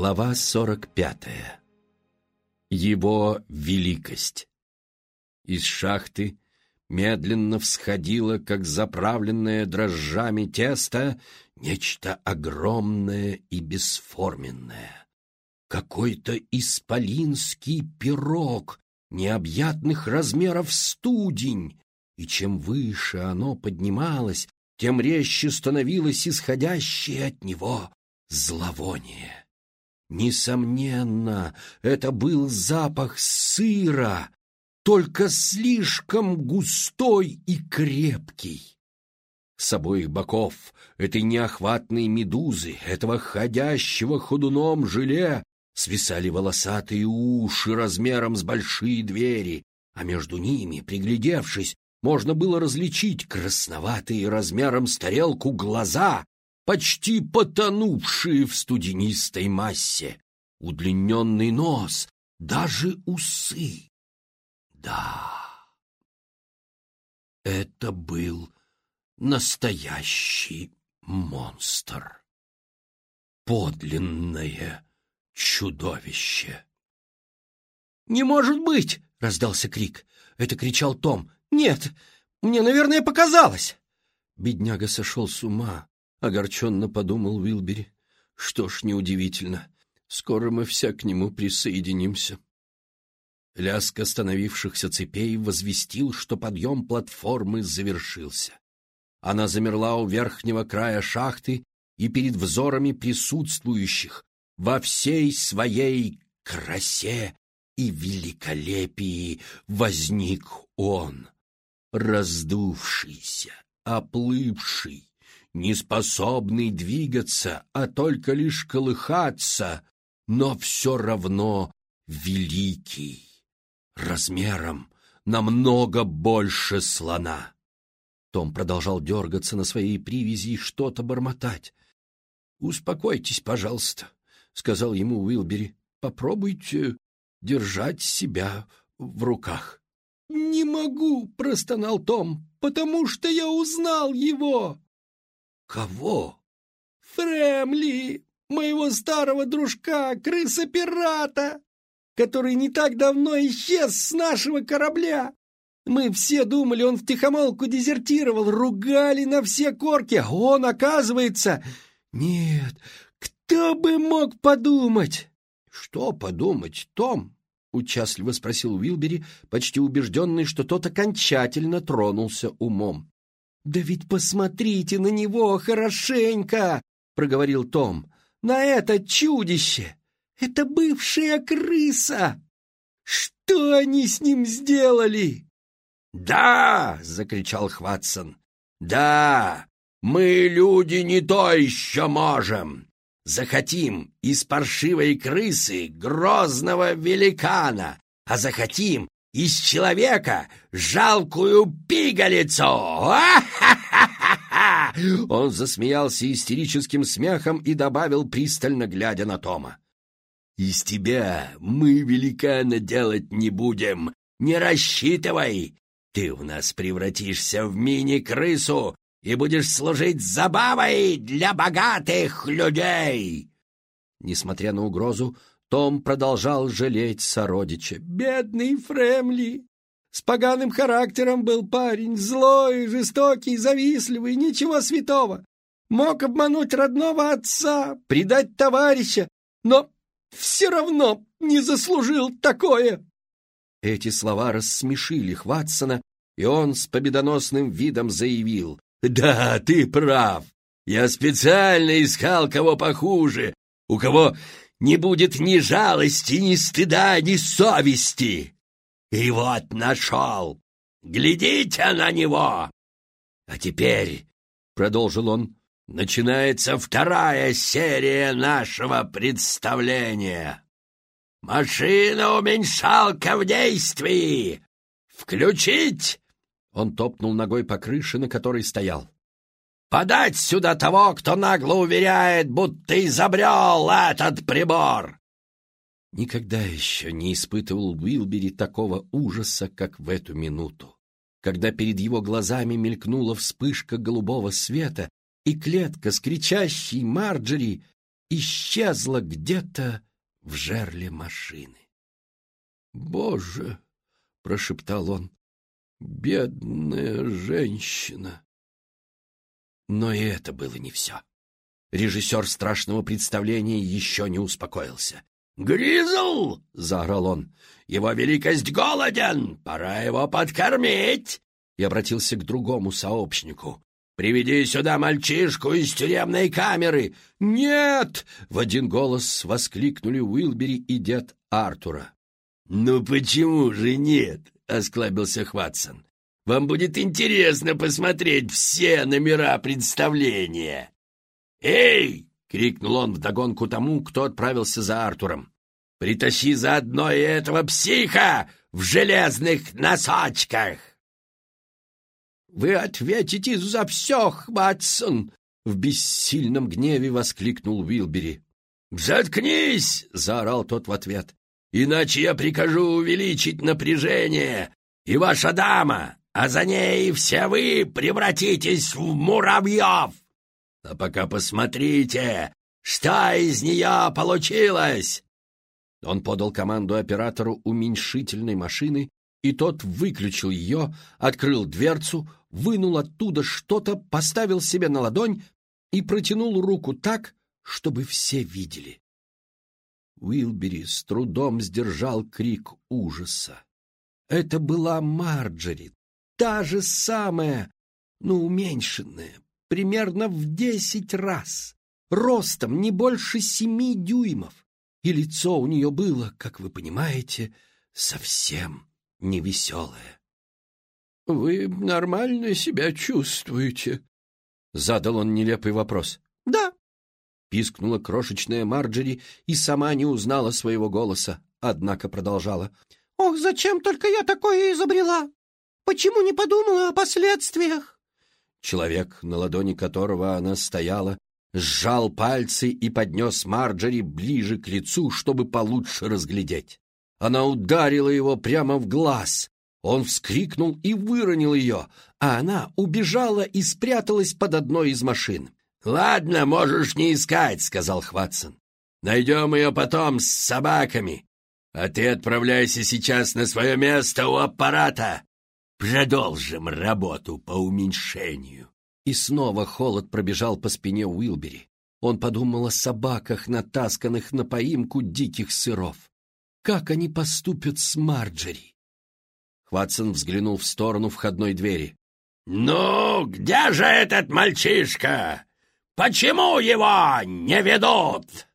Глава 45. Его великость. Из шахты медленно всходило, как заправленное дрожжами тесто, нечто огромное и бесформенное. Какой-то исполинский пирог необъятных размеров студень, и чем выше оно поднималось, тем резче становилось исходящее от него зловоние. Несомненно, это был запах сыра, только слишком густой и крепкий. С обоих боков этой неохватной медузы, этого ходящего ходуном желе, свисали волосатые уши размером с большие двери, а между ними, приглядевшись, можно было различить красноватые размером с тарелку глаза, почти потонувшие в студенистой массе, удлиненный нос, даже усы. Да, это был настоящий монстр. Подлинное чудовище. «Не может быть!» — раздался крик. Это кричал Том. «Нет, мне, наверное, показалось!» Бедняга сошел с ума. — огорченно подумал Уилбери. «Что ж, неудивительно. Скоро мы все к нему присоединимся». Лязг остановившихся цепей возвестил, что подъем платформы завершился. Она замерла у верхнего края шахты, и перед взорами присутствующих во всей своей красе и великолепии возник он, раздувшийся, оплывший, неспособный двигаться, а только лишь колыхаться, но все равно великий, размером намного больше слона. Том продолжал дергаться на своей привязи и что-то бормотать. «Успокойтесь, пожалуйста», — сказал ему Уилбери. «Попробуйте держать себя в руках». «Не могу», — простонал Том, — «потому что я узнал его». «Кого?» «Фрэмли, моего старого дружка, крыса-пирата, который не так давно исчез с нашего корабля. Мы все думали, он втихомолку дезертировал, ругали на все корки, а он, оказывается... Нет, кто бы мог подумать?» «Что подумать, Том?» — участливо спросил Уилбери, почти убежденный, что тот окончательно тронулся умом. «Да ведь посмотрите на него хорошенько!» — проговорил Том. «На это чудище! Это бывшая крыса! Что они с ним сделали?» «Да!» — закричал Хватсон. «Да! Мы, люди, не то еще можем! Захотим из паршивой крысы грозного великана, а захотим из человека жалкую пигалицу! Он засмеялся истерическим смехом и добавил, пристально глядя на Тома. «Из тебя мы великана делать не будем. Не рассчитывай! Ты у нас превратишься в мини-крысу и будешь служить забавой для богатых людей!» Несмотря на угрозу, том продолжал жалеть сородича. «Бедный Фремли! С поганым характером был парень, злой, жестокий, завистливый, ничего святого. Мог обмануть родного отца, предать товарища, но все равно не заслужил такое!» Эти слова рассмешили Хватсона, и он с победоносным видом заявил. «Да, ты прав. Я специально искал кого похуже, у кого не будет ни жалости, ни стыда, ни совести. И вот нашел. Глядите на него. А теперь, — продолжил он, — начинается вторая серия нашего представления. Машина-уменьшалка в действии! Включить! Он топнул ногой по крыше, на которой стоял. Подать сюда того, кто нагло уверяет, будто изобрел этот прибор!» Никогда еще не испытывал Уилбери такого ужаса, как в эту минуту, когда перед его глазами мелькнула вспышка голубого света, и клетка с кричащей Марджери исчезла где-то в жерле машины. «Боже!» — прошептал он. «Бедная женщина!» Но и это было не все. Режиссер страшного представления еще не успокоился. «Гризл!» — заорал он. «Его великость голоден! Пора его подкормить!» И обратился к другому сообщнику. «Приведи сюда мальчишку из тюремной камеры!» «Нет!» — в один голос воскликнули Уилбери и дед Артура. «Ну почему же нет?» — осклабился Хватсон. «Вам будет интересно посмотреть все номера представления!» «Эй!» — крикнул он вдогонку тому, кто отправился за Артуром. «Притащи заодно и этого психа в железных носочках!» «Вы ответите за все, Хватсон!» — в бессильном гневе воскликнул Уилбери. «Заткнись!» — заорал тот в ответ. «Иначе я прикажу увеличить напряжение, и ваша дама, а за ней все вы превратитесь в муравьев!» А пока посмотрите, что из нее получилось!» Он подал команду оператору уменьшительной машины, и тот выключил ее, открыл дверцу, вынул оттуда что-то, поставил себе на ладонь и протянул руку так, чтобы все видели. Уилбери с трудом сдержал крик ужаса. Это была Марджери, та же самая, но уменьшенная, примерно в десять раз, ростом не больше семи дюймов, и лицо у нее было, как вы понимаете, совсем невеселое. — Вы нормально себя чувствуете? — задал он нелепый вопрос. — Да, — пискнула крошечная Марджери и сама не узнала своего голоса, однако продолжала. — Ох, зачем только я такое изобрела? Почему не подумала о последствиях? Человек, на ладони которого она стояла, сжал пальцы и поднес Марджери ближе к лицу, чтобы получше разглядеть. Она ударила его прямо в глаз. Он вскрикнул и выронил ее, а она убежала и спряталась под одной из машин. «Ладно, можешь не искать», — сказал Хватсон. «Найдем ее потом с собаками. А ты отправляйся сейчас на свое место у аппарата. Продолжим работу по уменьшению. И снова холод пробежал по спине Уилбери. Он подумал о собаках, натасканных на поимку диких сыров. Как они поступят с Марджери? Хватсон взглянул в сторону входной двери. «Ну, где же этот мальчишка? Почему его не ведут?»